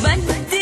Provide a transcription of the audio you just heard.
But.